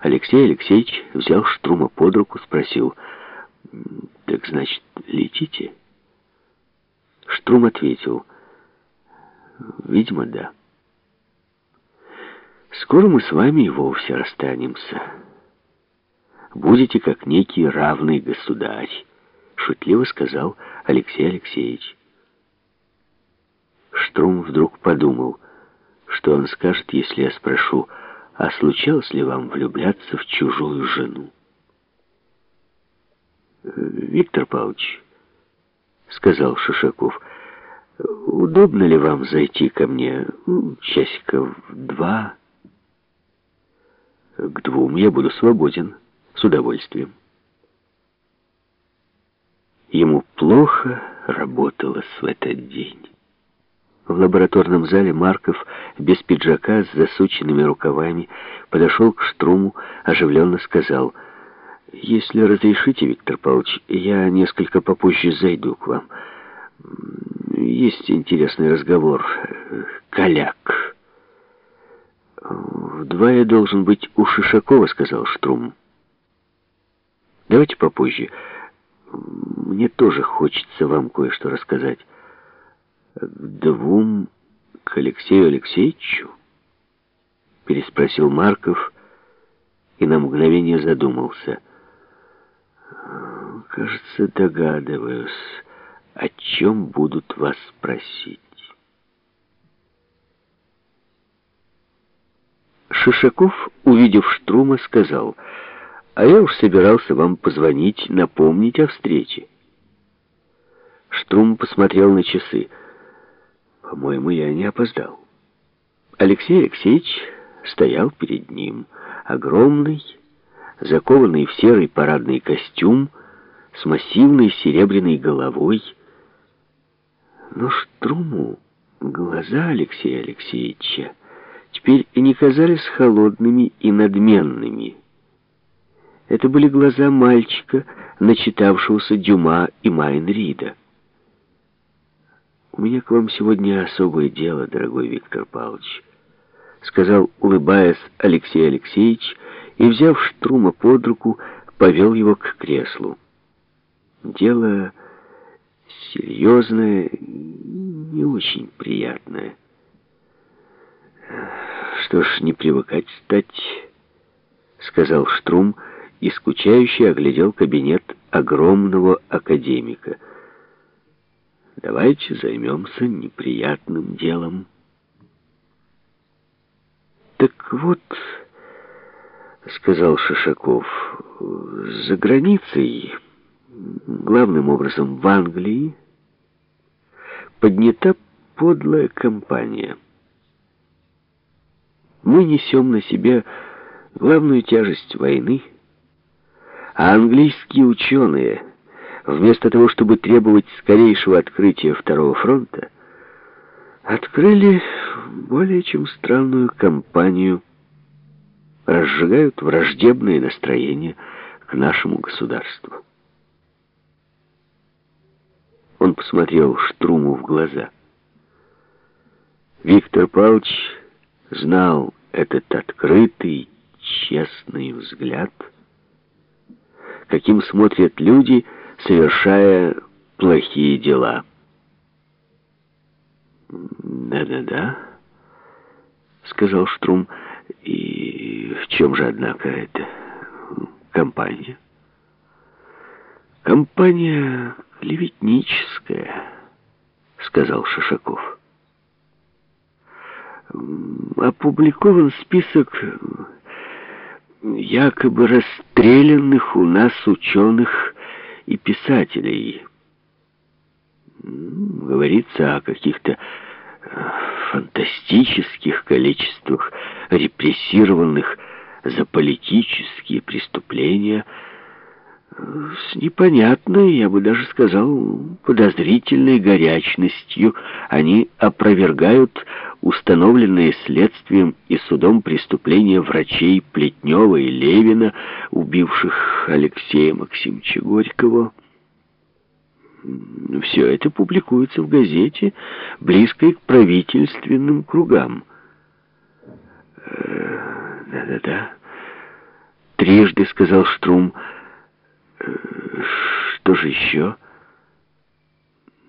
Алексей Алексеевич взял Штрума под руку, спросил, «Так значит, летите?» Штрум ответил, «Видимо, да. Скоро мы с вами и вовсе расстанемся. Будете как некий равный государь», — шутливо сказал Алексей Алексеевич. Штрум вдруг подумал, что он скажет, если я спрошу, а случалось ли вам влюбляться в чужую жену? Виктор Павлович, сказал Шишаков, удобно ли вам зайти ко мне ну, часиков два? К двум я буду свободен, с удовольствием. Ему плохо работалось в этот день. В лабораторном зале Марков без пиджака с засученными рукавами подошел к Штруму, оживленно сказал, «Если разрешите, Виктор Павлович, я несколько попозже зайду к вам. Есть интересный разговор. Коляк». «В я должен быть у Шишакова», — сказал Штрум. «Давайте попозже. Мне тоже хочется вам кое-что рассказать». «К двум к Алексею Алексеевичу?» Переспросил Марков и на мгновение задумался. «Кажется, догадываюсь, о чем будут вас спросить». Шишаков, увидев Штрума, сказал, «А я уж собирался вам позвонить, напомнить о встрече». Штрум посмотрел на часы. По-моему, я не опоздал. Алексей Алексеевич стоял перед ним, огромный, закованный в серый парадный костюм, с массивной серебряной головой. Но Штруму глаза Алексея Алексеевича теперь и не казались холодными и надменными. Это были глаза мальчика, начитавшегося Дюма и Майнрида. «У меня к вам сегодня особое дело, дорогой Виктор Павлович», сказал, улыбаясь, Алексей Алексеевич, и, взяв Штрума под руку, повел его к креслу. Дело серьезное, не очень приятное. «Что ж, не привыкать стать», — сказал Штрум, и скучающе оглядел кабинет огромного академика — Давайте займемся неприятным делом. Так вот, сказал Шишаков, за границей, главным образом в Англии, поднята подлая компания. Мы несем на себе главную тяжесть войны, а английские ученые — вместо того, чтобы требовать скорейшего открытия Второго фронта, открыли более чем странную кампанию, разжигают враждебные настроения к нашему государству. Он посмотрел Штруму в глаза. Виктор Павлович знал этот открытый, честный взгляд, каким смотрят люди, совершая плохие дела. «Да-да-да», — сказал Штрум. «И в чем же, однако, это компания?» «Компания клеветническая», — сказал Шишаков. «Опубликован список якобы расстрелянных у нас ученых и писателей. Говорится о каких-то э, фантастических количествах репрессированных за политические преступления – с непонятной, я бы даже сказал, подозрительной горячностью они опровергают установленные следствием и судом преступления врачей Плетнева и Левина, убивших Алексея Максимовича Горького. Все это публикуется в газете, близкой к правительственным кругам. Э, да-да-да. трижды сказал Штрум. «Э, «Что же еще?»